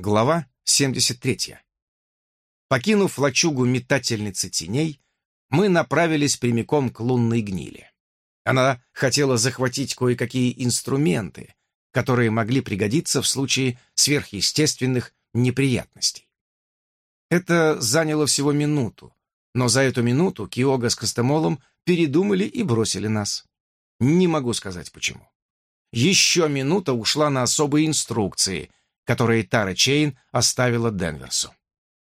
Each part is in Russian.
Глава 73. Покинув лачугу метательницы теней, мы направились прямиком к лунной гнили. Она хотела захватить кое-какие инструменты, которые могли пригодиться в случае сверхъестественных неприятностей. Это заняло всего минуту, но за эту минуту Киога с Костемолом передумали и бросили нас. Не могу сказать почему. Еще минута ушла на особые инструкции — которые Тара Чейн оставила Денверсу.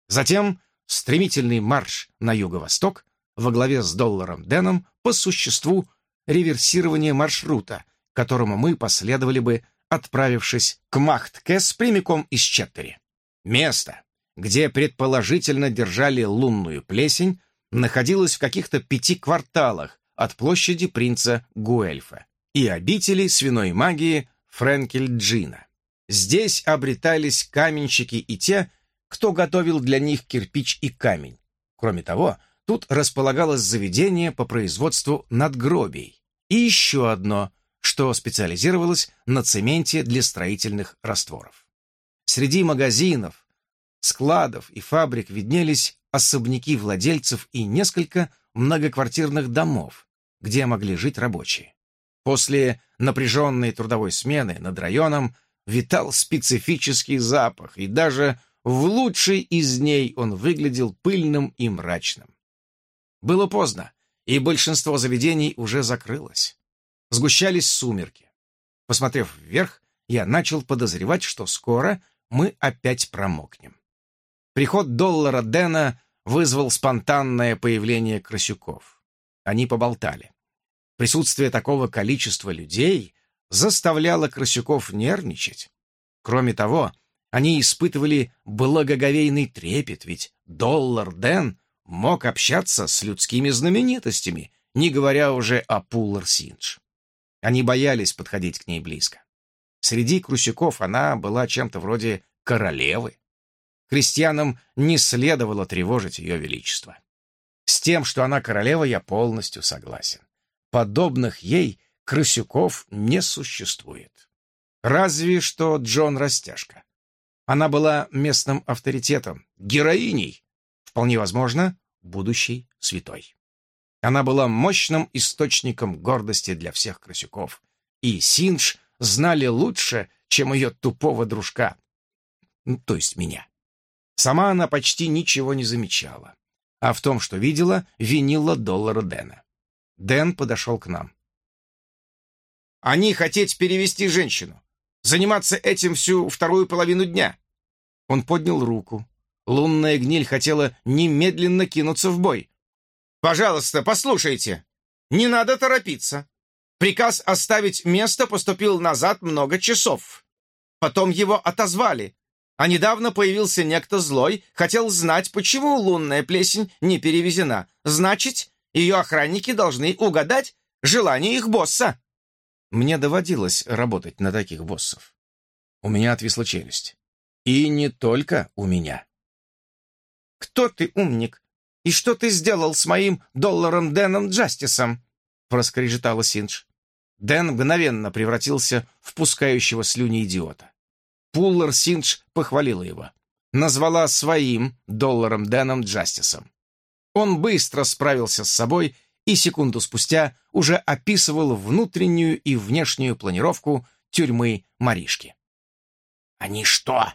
Затем стремительный марш на юго-восток во главе с Долларом Дэном по существу реверсирование маршрута, которому мы последовали бы, отправившись к Махт-Кэс прямиком из Четтери. Место, где предположительно держали лунную плесень, находилось в каких-то пяти кварталах от площади принца Гуэльфа и обители свиной магии Френкель-Джина. Здесь обретались каменщики и те, кто готовил для них кирпич и камень. Кроме того, тут располагалось заведение по производству надгробий. И еще одно, что специализировалось на цементе для строительных растворов. Среди магазинов, складов и фабрик виднелись особняки владельцев и несколько многоквартирных домов, где могли жить рабочие. После напряженной трудовой смены над районом витал специфический запах, и даже в лучшей из дней он выглядел пыльным и мрачным. Было поздно, и большинство заведений уже закрылось. Сгущались сумерки. Посмотрев вверх, я начал подозревать, что скоро мы опять промокнем. Приход доллара Дэна вызвал спонтанное появление крысюков. Они поболтали. Присутствие такого количества людей заставляло крысюков нервничать. Кроме того, они испытывали благоговейный трепет, ведь доллар Дэн мог общаться с людскими знаменитостями, не говоря уже о Пуллар Синдж. Они боялись подходить к ней близко. Среди крысюков она была чем-то вроде королевы. Крестьянам не следовало тревожить ее величество. С тем, что она королева, я полностью согласен. Подобных ей Крысюков не существует. Разве что Джон Растяжка. Она была местным авторитетом, героиней, вполне возможно, будущей святой. Она была мощным источником гордости для всех крысюков, и Синдж знали лучше, чем ее тупого дружка, то есть меня. Сама она почти ничего не замечала, а в том, что видела, винила доллара Дэна. Дэн подошел к нам. Они хотеть перевести женщину. Заниматься этим всю вторую половину дня. Он поднял руку. Лунная гниль хотела немедленно кинуться в бой. «Пожалуйста, послушайте. Не надо торопиться. Приказ оставить место поступил назад много часов. Потом его отозвали. А недавно появился некто злой, хотел знать, почему лунная плесень не перевезена. Значит, ее охранники должны угадать желание их босса. Мне доводилось работать на таких боссов. У меня отвисла челюсть. И не только у меня. «Кто ты, умник? И что ты сделал с моим долларом Дэном Джастисом?» проскрежетала Синдж. Дэн мгновенно превратился в пускающего слюни идиота. Пуллер Синдж похвалила его. Назвала своим долларом Дэном Джастисом. Он быстро справился с собой и секунду спустя уже описывал внутреннюю и внешнюю планировку тюрьмы Маришки. «Они что,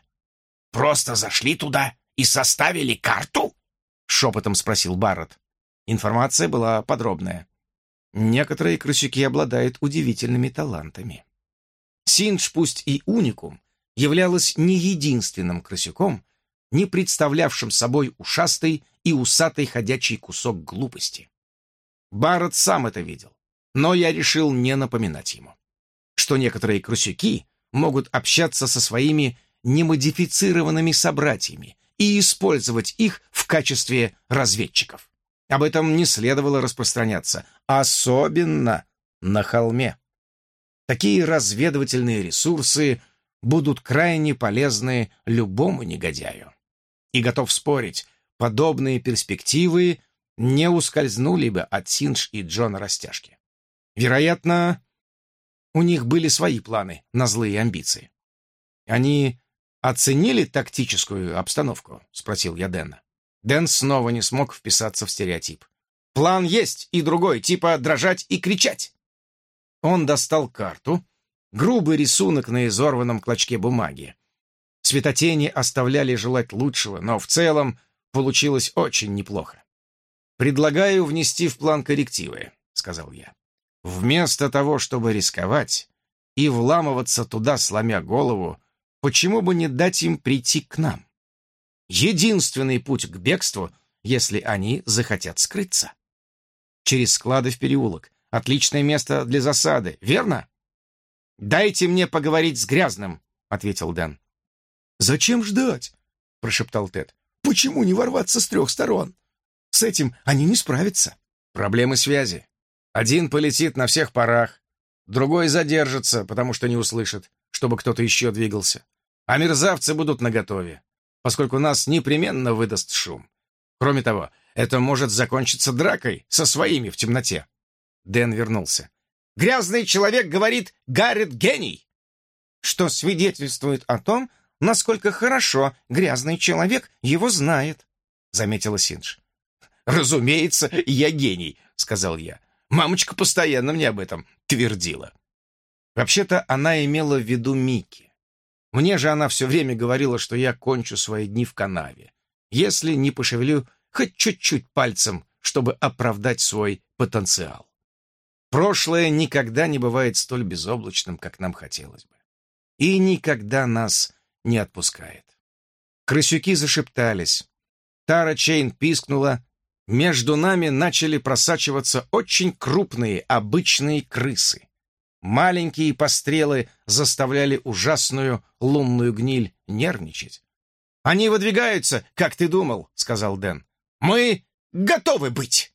просто зашли туда и составили карту?» — шепотом спросил Барретт. Информация была подробная. Некоторые крысюки обладают удивительными талантами. Синдж, пусть и уникум, являлась не единственным крысюком, не представлявшим собой ушастый и усатый ходячий кусок глупости. Барретт сам это видел, но я решил не напоминать ему, что некоторые крысюки могут общаться со своими немодифицированными собратьями и использовать их в качестве разведчиков. Об этом не следовало распространяться, особенно на холме. Такие разведывательные ресурсы будут крайне полезны любому негодяю. И готов спорить, подобные перспективы не ускользнули бы от Синдж и Джона растяжки. Вероятно, у них были свои планы на злые амбиции. Они «Оценили тактическую обстановку?» — спросил я Дэна. Дэн снова не смог вписаться в стереотип. «План есть и другой, типа дрожать и кричать». Он достал карту, грубый рисунок на изорванном клочке бумаги. Светотени оставляли желать лучшего, но в целом получилось очень неплохо. «Предлагаю внести в план коррективы», — сказал я. «Вместо того, чтобы рисковать и вламываться туда, сломя голову, почему бы не дать им прийти к нам? Единственный путь к бегству, если они захотят скрыться. Через склады в переулок. Отличное место для засады, верно? «Дайте мне поговорить с грязным», — ответил Дэн. «Зачем ждать?» — прошептал Тед. «Почему не ворваться с трех сторон? С этим они не справятся». «Проблемы связи. Один полетит на всех парах, другой задержится, потому что не услышит, чтобы кто-то еще двигался а мерзавцы будут наготове, поскольку нас непременно выдаст шум. Кроме того, это может закончиться дракой со своими в темноте. Дэн вернулся. «Грязный человек говорит, Гаррет гений!» Что свидетельствует о том, насколько хорошо грязный человек его знает, заметила Синдж. «Разумеется, я гений», — сказал я. Мамочка постоянно мне об этом твердила. Вообще-то она имела в виду Микки. Мне же она все время говорила, что я кончу свои дни в канаве, если не пошевелю хоть чуть-чуть пальцем, чтобы оправдать свой потенциал. Прошлое никогда не бывает столь безоблачным, как нам хотелось бы. И никогда нас не отпускает. Крысюки зашептались. Тара Чейн пискнула. Между нами начали просачиваться очень крупные обычные крысы. Маленькие пострелы заставляли ужасную лунную гниль нервничать. «Они выдвигаются, как ты думал», — сказал Дэн. «Мы готовы быть!»